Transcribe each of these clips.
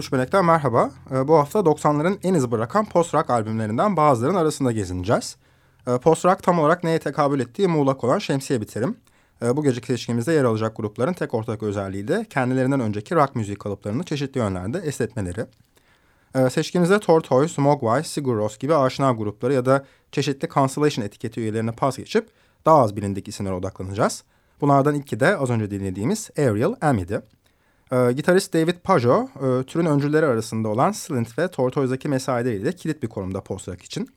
13 Melek'ten merhaba. Ee, bu hafta 90'ların en iz bırakan post-rock albümlerinden bazılarının arasında gezineceğiz. Ee, post-rock tam olarak neye tekabül ettiği muğlak olan Şemsiye Biterim. Ee, bu geceki seçkimizde yer alacak grupların tek ortak özelliği de kendilerinden önceki rock müziği kalıplarını çeşitli yönlerde esnetmeleri. Seçkimizde Tortoise, Mogwai, Sigur Rós gibi aşina grupları ya da çeşitli cancellation etiketi üyelerine pas geçip daha az bilindik isimlere odaklanacağız. Bunlardan ilki de az önce dinlediğimiz Ariel Amy'di. E, gitarist David Pajo, e, türün öncüleri arasında olan Slint ve Tortoise'daki mesaileriyle kilit bir konumda post-rock için.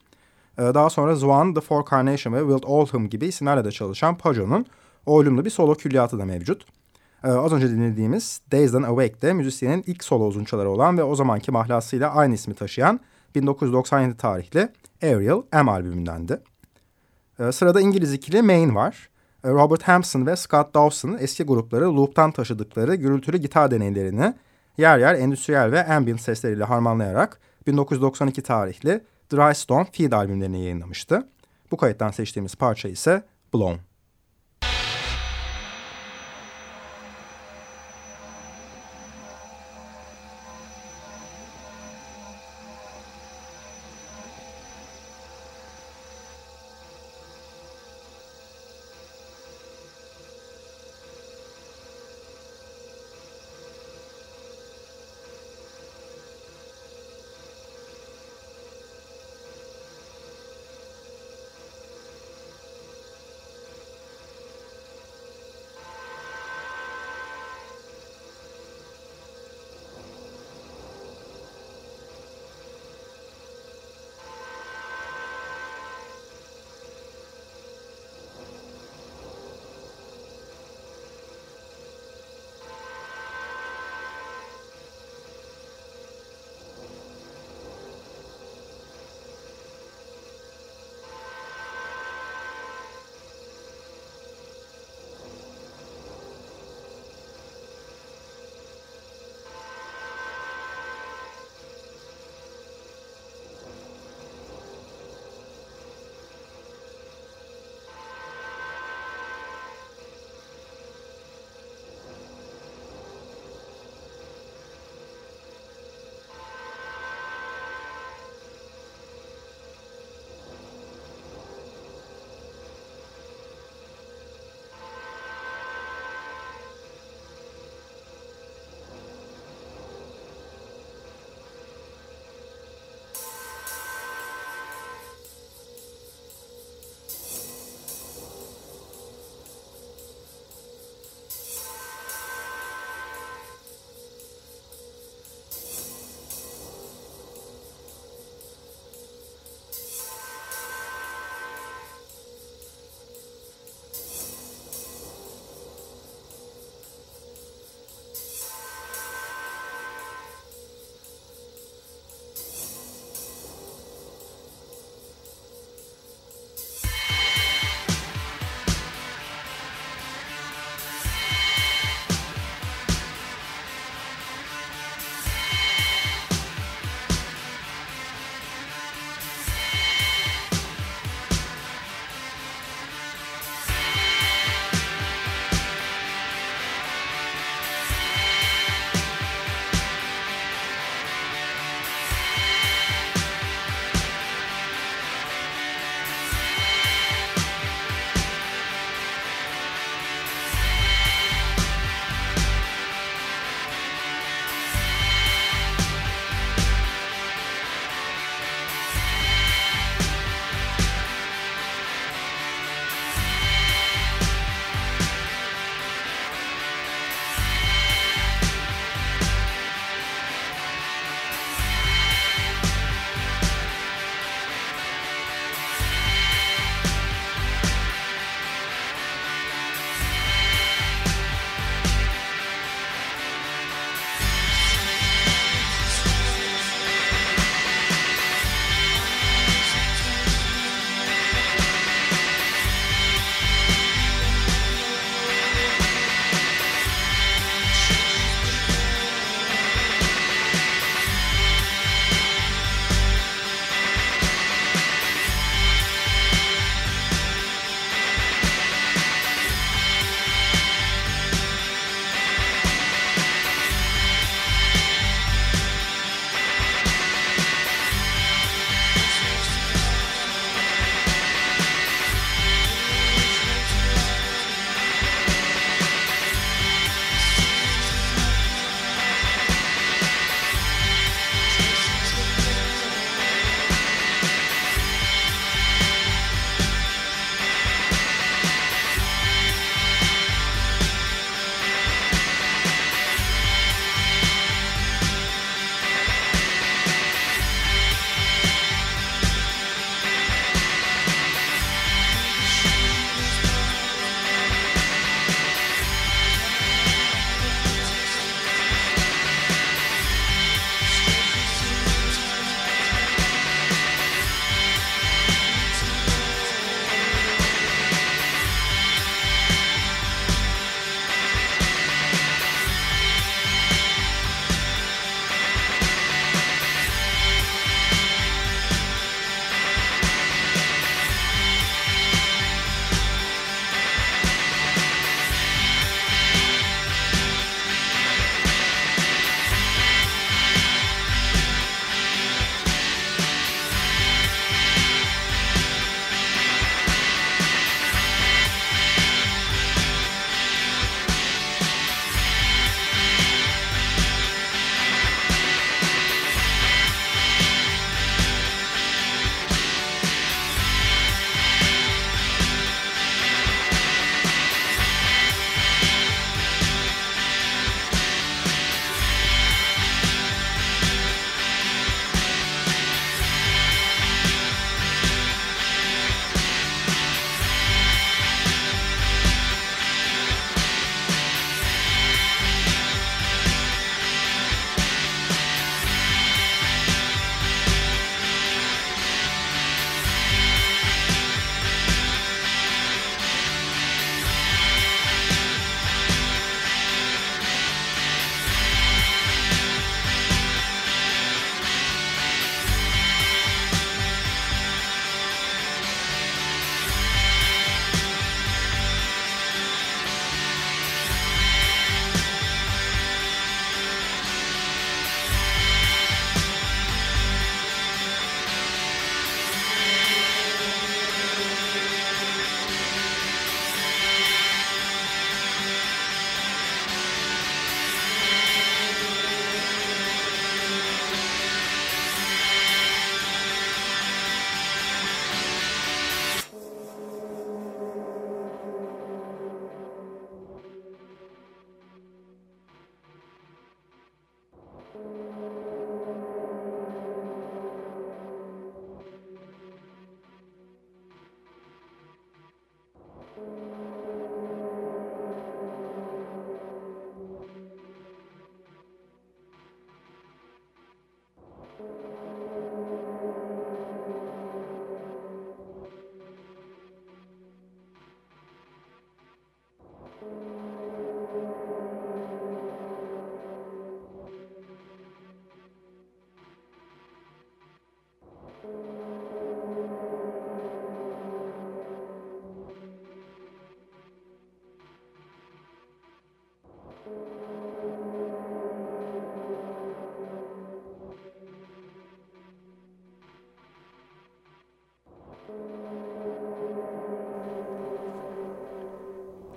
E, daha sonra Zwan, The Four Carnation ve Wild Oldham gibi isimlerle de çalışan Pajo'nun oylumlu bir solo külliyatı da mevcut. E, az önce dinlediğimiz Dazed Awake'de müzisyenin ilk solo uzunçaları olan ve o zamanki mahlasıyla aynı ismi taşıyan 1997 tarihli Ariel M albümündendi. Sırada İngiliz ikili Main var. E, Robert Hampson ve Scott Dawson eski grupları loop'tan taşıdıkları gürültülü gitar deneylerini yer yer endüstriyel ve ambient sesleriyle harmanlayarak 1992 tarihli Dry Stone Feed albümlerini yayınlamıştı. Bu kayıttan seçtiğimiz parça ise Blown.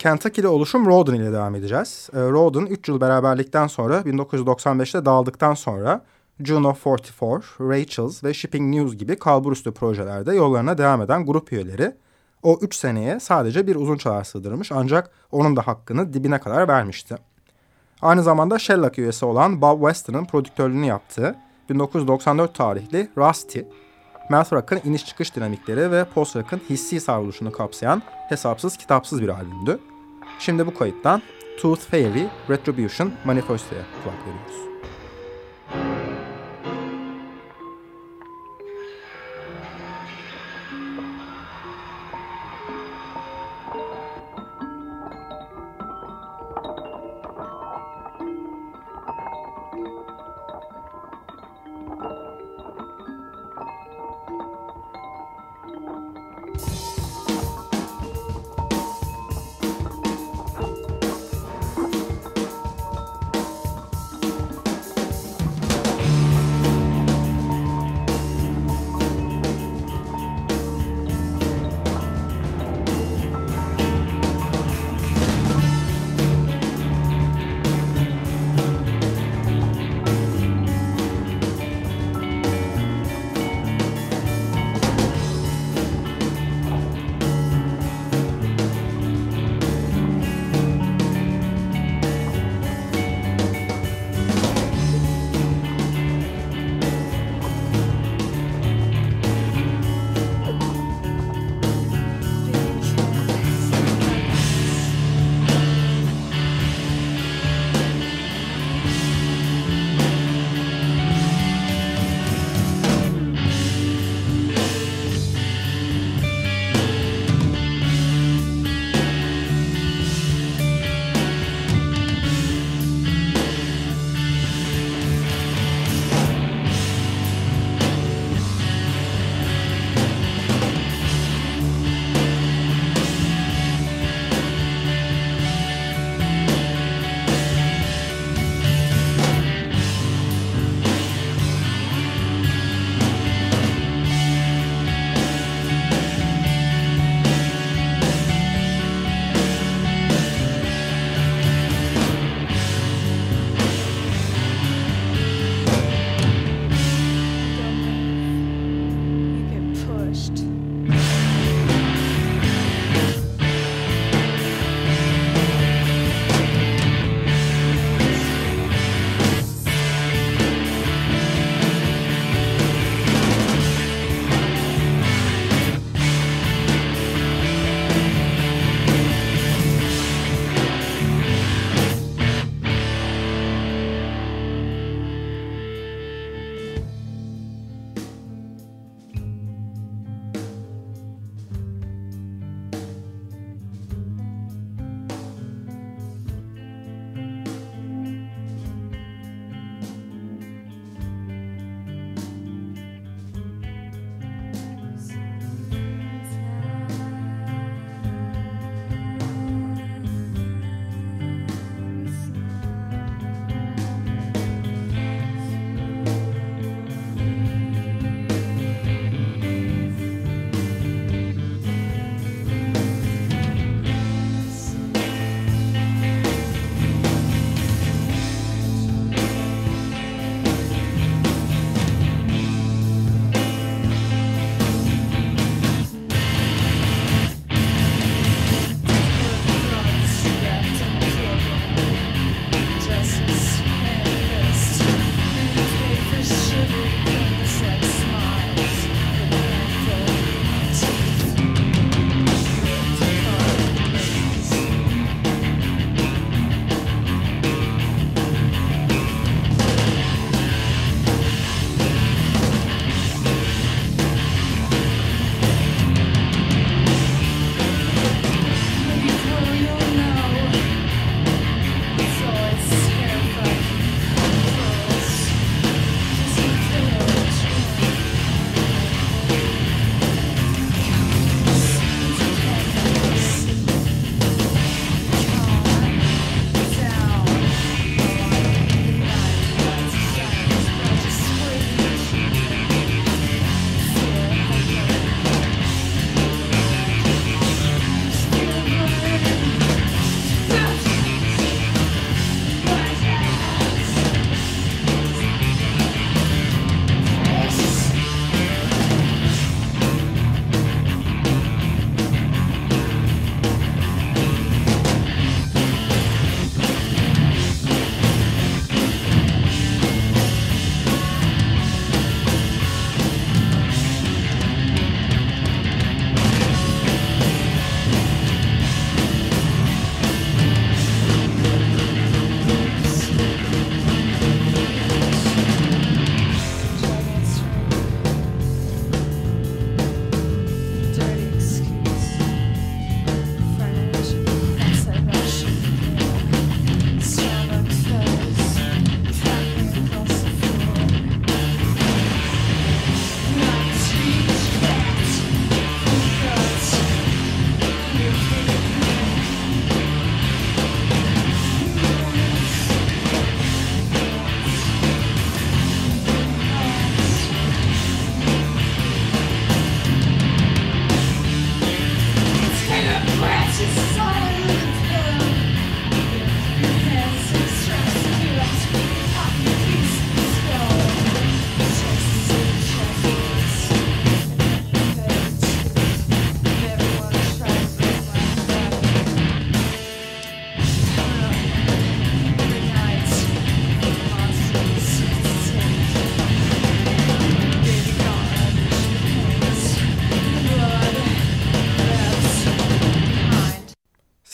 Kentucky'li oluşum Roden ile devam edeceğiz. E, Roden 3 yıl beraberlikten sonra 1995'te dağıldıktan sonra Juno 44, Rachel's ve Shipping News gibi kalburüstü projelerde yollarına devam eden grup üyeleri o 3 seneye sadece bir uzun çalar sığdırmış ancak onun da hakkını dibine kadar vermişti. Aynı zamanda Shellac üyesi olan Bob Weston'ın prodüktörlüğünü yaptığı 1994 tarihli Rusty, math rock'ın iniş çıkış dinamikleri ve post rock'ın hissi savruluşunu kapsayan hesapsız kitapsız bir albümdü. Şimdi bu kayıttan Tooth Fairy Retribution Manifesto'ya kulak veriyoruz.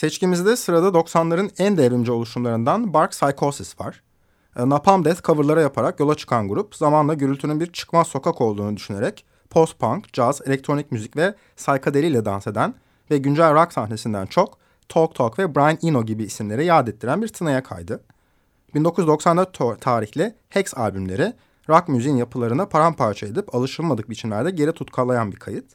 Seçkimizde sırada 90'ların en devrimci oluşumlarından Bark Psychosis var. E, Napalm Death coverlara yaparak yola çıkan grup zamanla gürültünün bir çıkmaz sokak olduğunu düşünerek post-punk, jazz, elektronik müzik ve psychedeliyle dans eden ve güncel rock sahnesinden çok Talk Talk ve Brian Eno gibi isimleri yad ettiren bir tınaya kaydı. 1994 tarihli Hex albümleri rock müziğin yapılarını paramparça edip alışılmadık biçimlerde geri tutkalayan bir kayıt.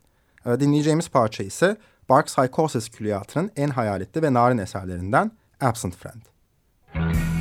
E, dinleyeceğimiz parça ise Bark Psychosis külliyatının en hayaletli ve narin eserlerinden Absent Friend. Müzik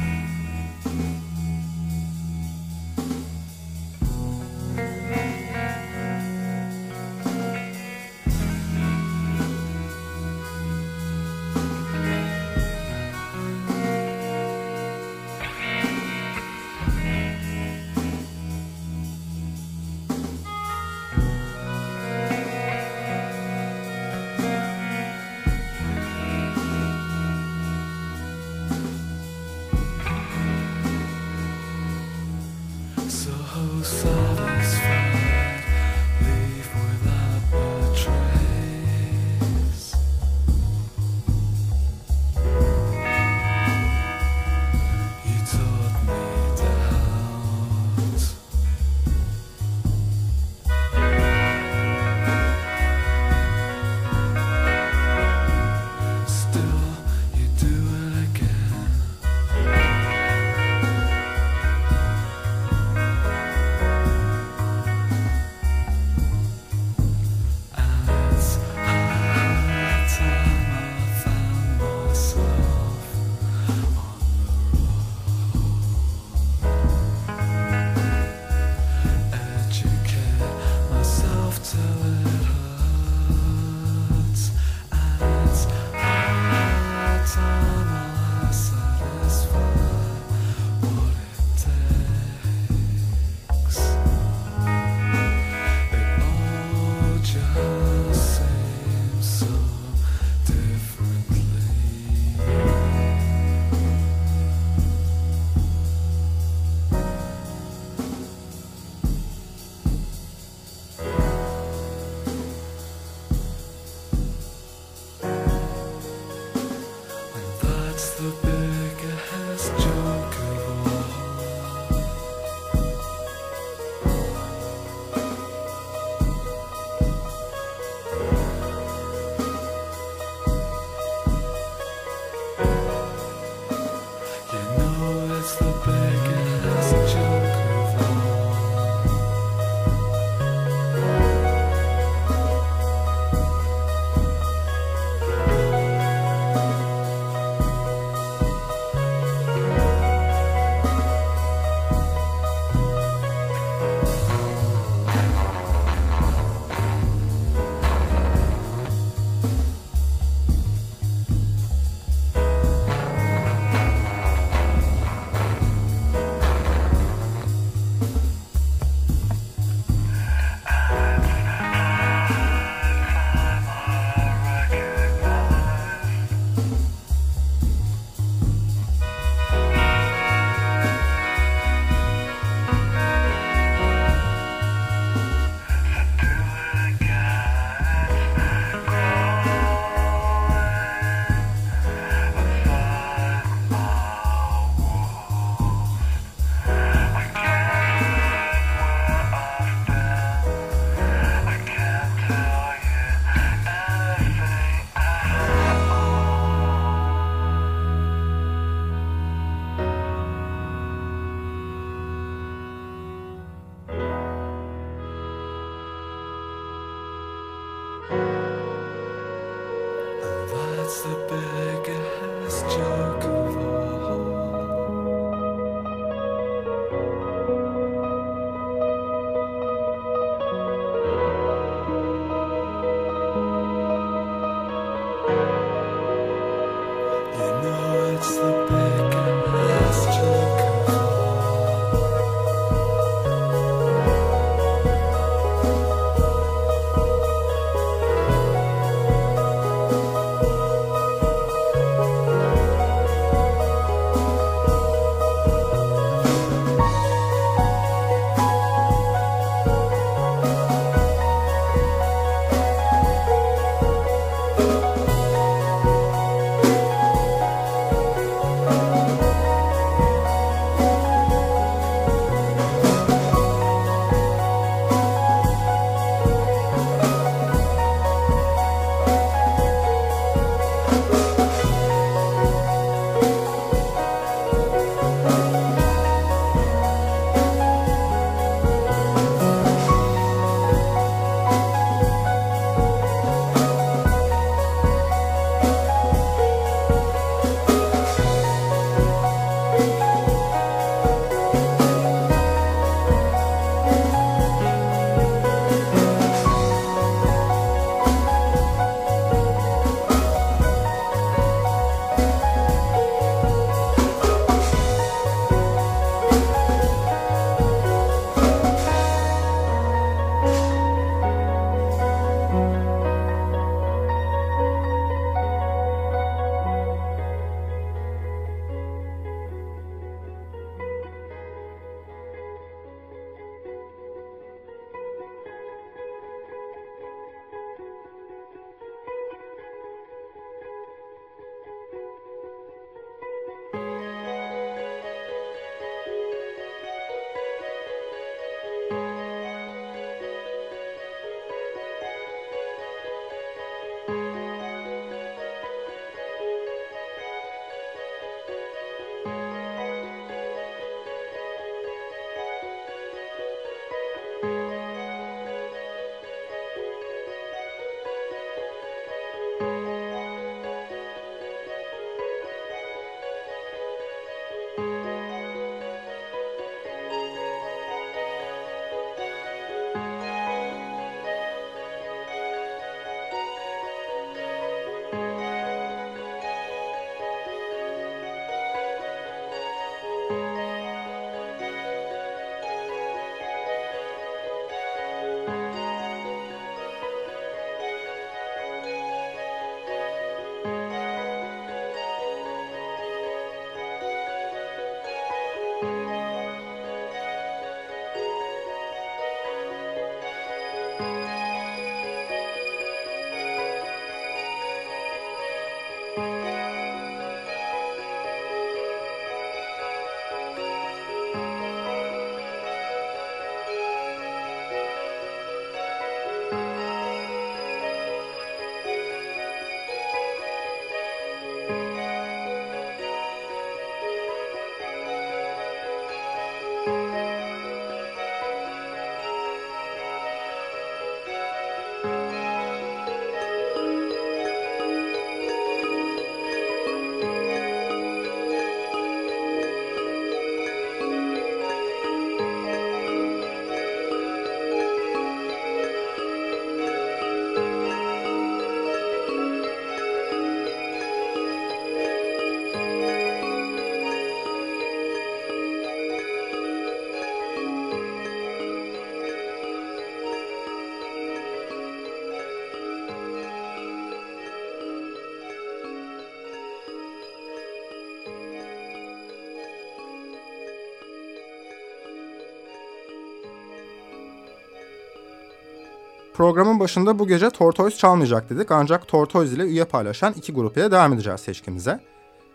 Programın başında bu gece Tortoise çalmayacak dedik ancak Tortoise ile üye paylaşan iki grup ile devam edeceğiz seçkimize.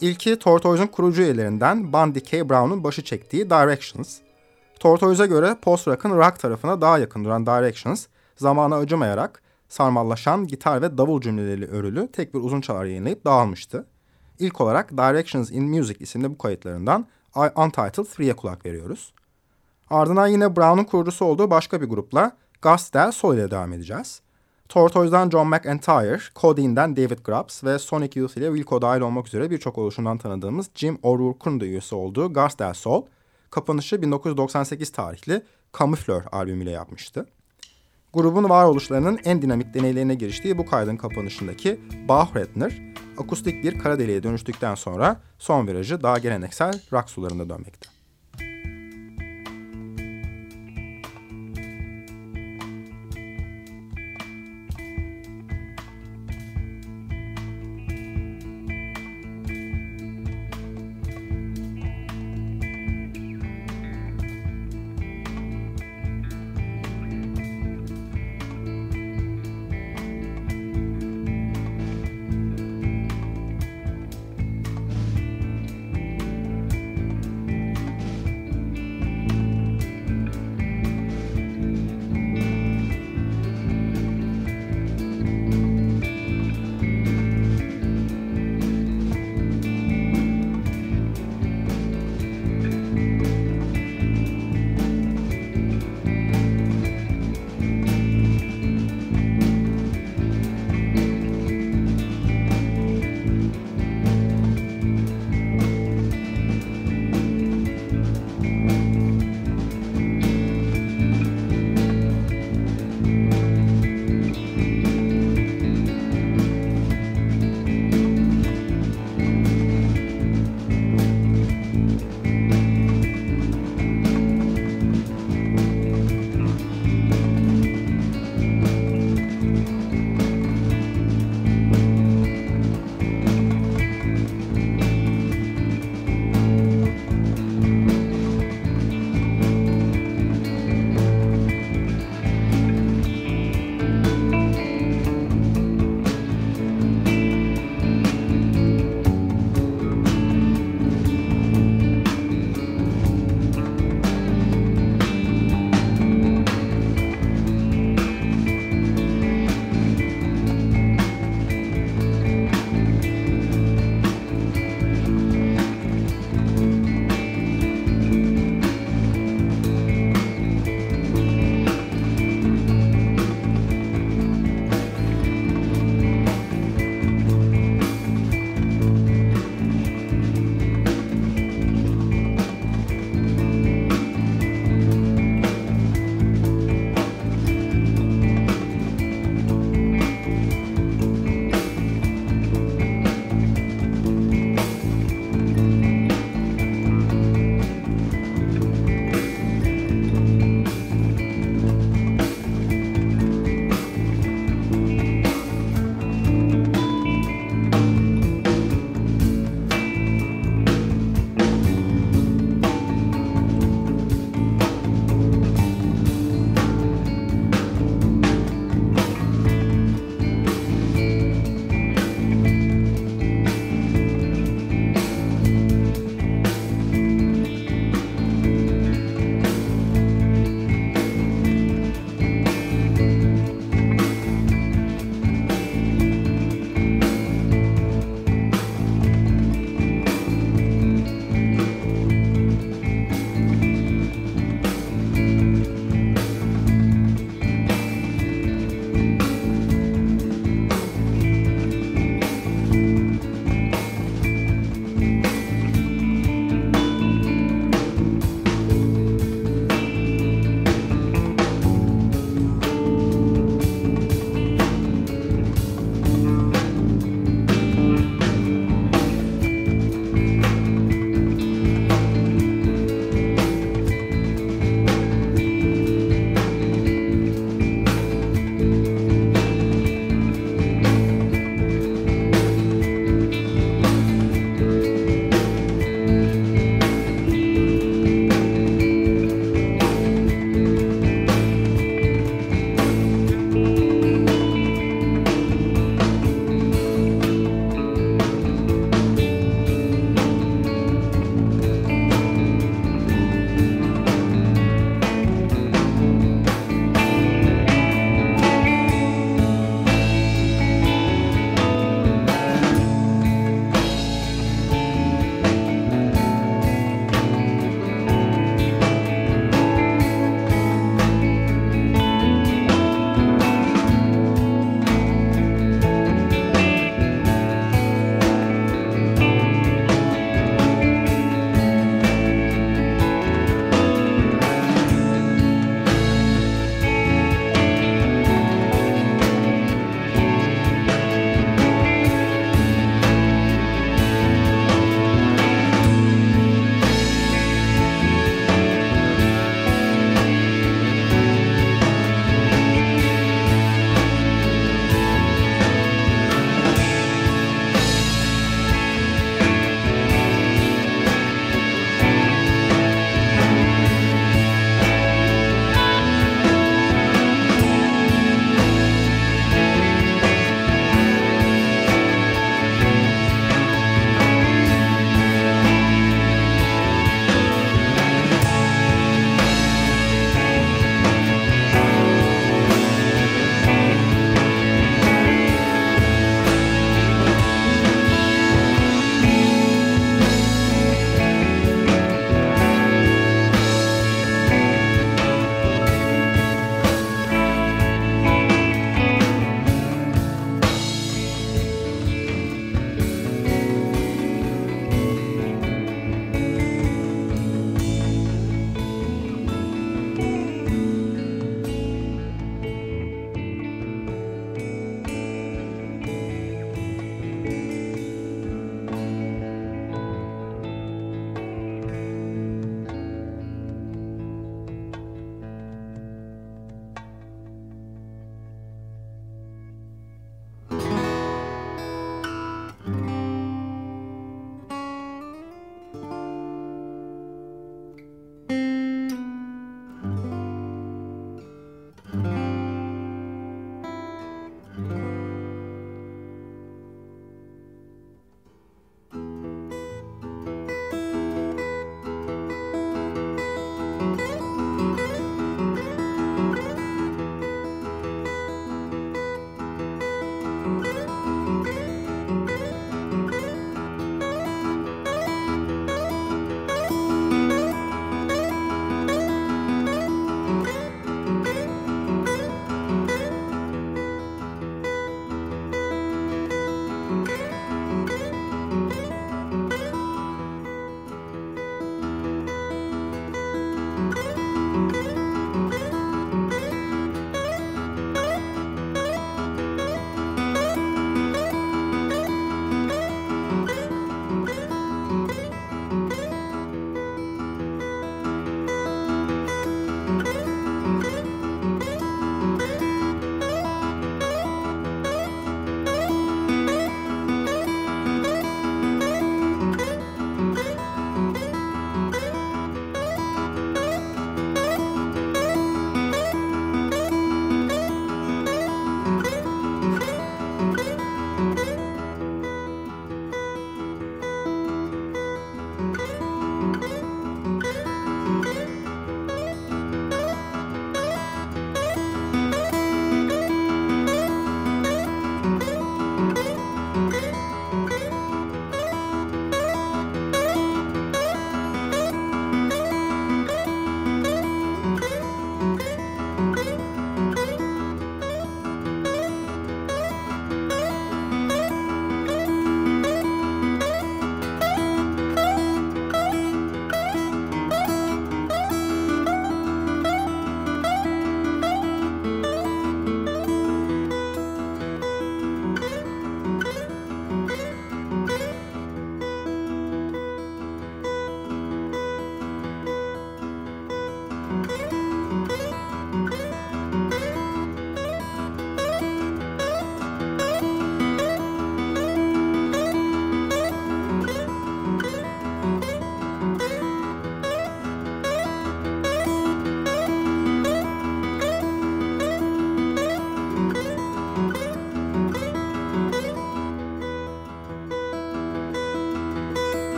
İlki Tortoise'un kurucu üyelerinden Bundy K. Brown'un başı çektiği Directions. Tortoise'a göre post-rock'ın rock tarafına daha yakın duran Directions, zamana acımayarak sarmallaşan gitar ve davul cümleleri örülü tek bir uzun çalar yayınlayıp dağılmıştı. İlk olarak Directions in Music isimli bu kayıtlarından Untitled 3'ye kulak veriyoruz. Ardından yine Brown'un kurucusu olduğu başka bir grupla Gus Del Sol ile devam edeceğiz. Tortoise'dan John McEntire, Codeine'den David Grubbs ve Sonic Youth ile Wilco dahil olmak üzere birçok oluşumdan tanıdığımız Jim O'Rourke'un da üyesi olduğu Gus Del Sol, kapanışı 1998 tarihli Camoufleur albümüyle yapmıştı. Grubun varoluşlarının en dinamik deneylerine giriştiği bu kaydın kapanışındaki Bauchredner, akustik bir kara deliğe dönüştükten sonra son virajı daha geleneksel rock sularında dönmekte.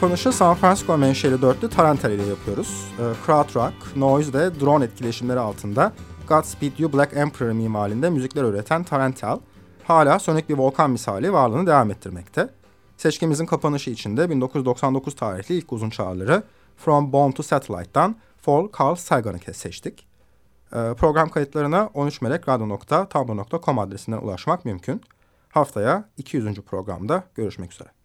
Kapanışı San Francisco menşeli dörtlü Tarantel ile yapıyoruz. E, krautrock, noise ve drone etkileşimleri altında Godspeed You Black Emperor mimarinde müzikler üreten Tarantel, hala sönük bir volkan misali varlığını devam ettirmekte. Seçkimizin kapanışı içinde 1999 tarihli ilk uzun çağrıları From Bone to Satellite'dan Fall Carl Sagan'ı seçtik. Ee, program kayıtlarına 13melekradyo.tumblr.com adresinden ulaşmak mümkün. Haftaya 200. programda görüşmek üzere.